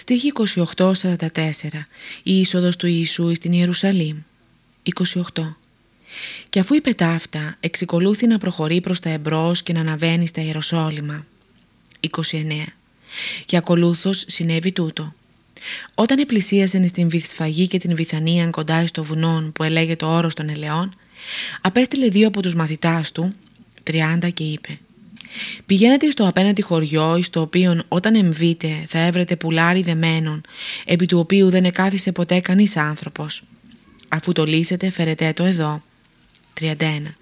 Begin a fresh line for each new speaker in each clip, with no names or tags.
Στίχη 28-44 Η είσοδος του Ιησού στην Ιερουσαλήμ. 28 Και αφού είπε τα αυτά, εξικολούθη να προχωρεί προς τα εμπρός και να αναβαίνει στα Ιεροσόλυμα. 29 Και ακολούθως συνέβη τούτο. Όταν επλησίασαν στην Βυθφαγή και την Βυθανία κοντά στο βουνόν που ελέγε το όρος των ελαιών, απέστειλε δύο από τους μαθητάς του, 30 και είπε Πηγαίνετε στο απέναντι χωριό, εις το οποίο όταν εμβείτε θα έβρετε πουλάρι δεμένον, επί του οποίου δεν εκάθισε ποτέ κανείς άνθρωπος. Αφού το λύσετε φέρετε το εδώ. 31.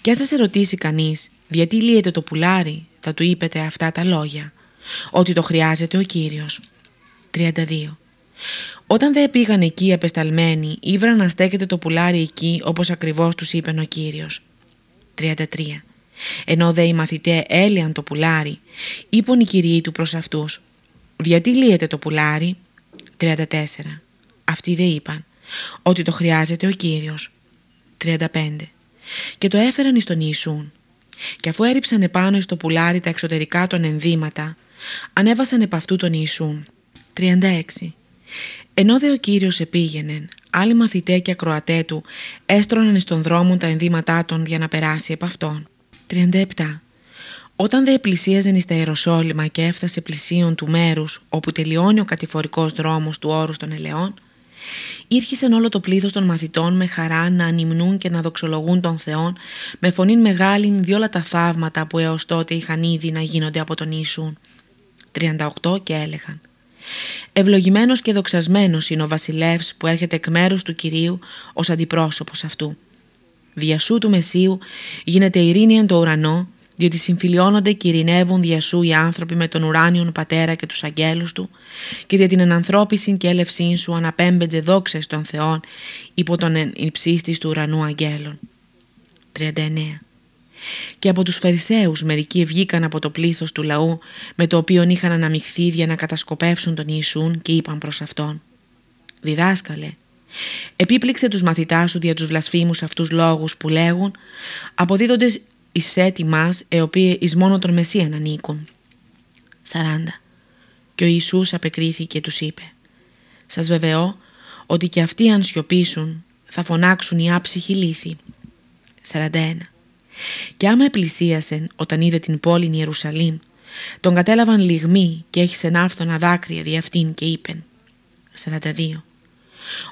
Και αν σας ερωτήσει κανείς, γιατί λύεται το πουλάρι, θα του είπετε αυτά τα λόγια. Ότι το χρειάζεται ο Κύριος. 32. Όταν δεν πήγαν εκεί απεσταλμένοι, ήβραν να στέκεται το πουλάρι εκεί όπως ακριβώς τους είπε ο Κύριος. 33. Ενώ δε οι μαθητέ έλυαν το πουλάρι, είπαν οι Κυρίοι του προς αυτούς «Γιατί λύεται το πουλάρι» 34. Αυτοί δεν είπαν «Ότι το χρειάζεται ο Κύριος» 35. Και το έφεραν εις τον Ιησούν. Και αφού έριψαν επάνω στο πουλάρι τα εξωτερικά των ενδύματα, ανέβασαν επ' αυτού τον Ιησούν. 36. Ενώ δε ο Κύριος επήγαινε, άλλοι μαθητέ και ακροατέ του έστρωναν στον δρόμο τα ενδύματά των για να περάσει επ' αυτόν. 37. Όταν δε πλησίαζαν στα Ιεροσόλυμα και έφτασε πλησίον του μέρους όπου τελειώνει ο κατηφορικός δρόμος του όρους των ελαιών, ήρχισαν όλο το πλήθος των μαθητών με χαρά να ανυμνούν και να δοξολογούν τον Θεόν με φωνήν μεγάλη διόλα τα θαύματα που έως τότε είχαν ήδη να γίνονται από τον Ιησούν. 38 και έλεγαν Ευλογημένος και δοξασμένος είναι ο βασιλεύς που έρχεται εκ μέρους του Κυρίου ως αντιπρόσωπος αυτού. Διασού του Μεσίου γίνεται ειρήνη εν το ουρανό, διότι συμφιλιώνονται και ειρηνεύουν διασού οι άνθρωποι με τον ουράνιον πατέρα και τους αγγέλους του και για την ενανθρώπιση και έλευσή σου αναπέμπενται δόξες των Θεών υπό τον υψίστης του ουρανού αγγέλων. 39. Και από τους Φαρισαίους μερικοί βγήκαν από το πλήθος του λαού με το οποίο είχαν αναμειχθεί για να κατασκοπεύσουν τον Ιησούν και είπαν προς Αυτόν «Διδάσκαλε, Επίπληξε τους μαθητάς σου δια τους βλασφήμους αυτούς λόγους που λέγουν αποδίδοντες εις έτη μας οι οποίοι εις μόνο τον Μεσσίαν ανήκουν. 40. Και ο Ιησούς απεκρίθηκε και τους είπε «Σας βεβαιώ ότι και αυτοί αν σιωπήσουν θα φωνάξουν οι άψυχοι λύθοι». 41. Και άμα επλησίασεν όταν είδε την πόλη Ιερουσαλήμ τον κατέλαβαν λιγμοί και έχει ναύτωνα δάκρυα δι' αυτήν και είπεν 42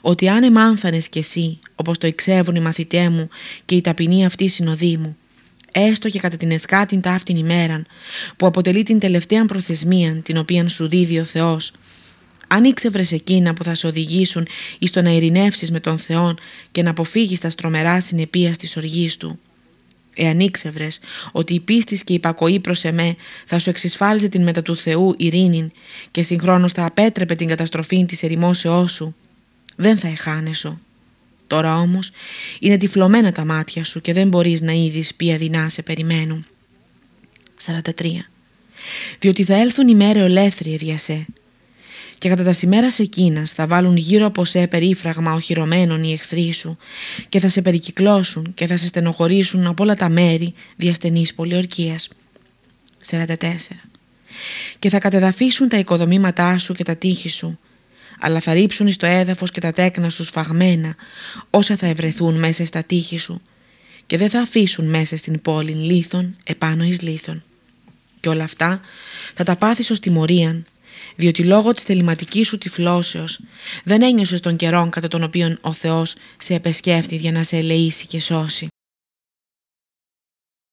ότι αν εμάνθανες κι εσύ, όπως το εξεύουν οι μαθητές μου και η ταπεινή αυτή συνοδοί μου, έστω και κατά την εσκάτην ταύτην ημέραν, που αποτελεί την τελευταία προθεσμία την οποία σου δίδει ο Θεός, αν ήξευρες εκείνα που θα σε οδηγήσουν εις το να ειρηνεύσεις με τον Θεό και να αποφύγεις τα στρομερά συνεπία της οργής Του, εάν ήξευρες ότι η πίστη και η υπακοή προς εμέ θα σου εξισφάλιζε την μετά του Θεού ειρήνη και συγχρόνως θα απέτρεπε την καταστροφή της ερημόσεώς σου, δεν θα εχάνεσαι. Τώρα όμως είναι τυφλωμένα τα μάτια σου και δεν μπορείς να είδεις ποια δεινά σε περιμένουν. 43. Διότι θα έλθουν οι μέρε ολέθριε δια σε και κατά τα σημέρα εκείνας θα βάλουν γύρω από σε περίφραγμα οχυρωμένων οι εχθροί σου και θα σε περικυκλώσουν και θα σε στενοχωρήσουν από όλα τα μέρη διαστενής πολιορκίας. 44. Και θα κατεδαφίσουν τα οικοδομήματά σου και τα τείχη σου αλλά θα ρίψουν στο έδαφος και τα τέκνα σου σφαγμένα όσα θα ευρεθούν μέσα στα τείχη σου και δεν θα αφήσουν μέσα στην πόλη λίθον επάνω εις λίθον. Και όλα αυτά θα τα πάθεις ως τιμωρίαν, διότι λόγω της θεληματικής σου τυφλώσεως δεν ένιωσες τον καιρόν κατά τον οποίο ο Θεός σε επεσκέφτει για να σε ελεήσει και σώσει.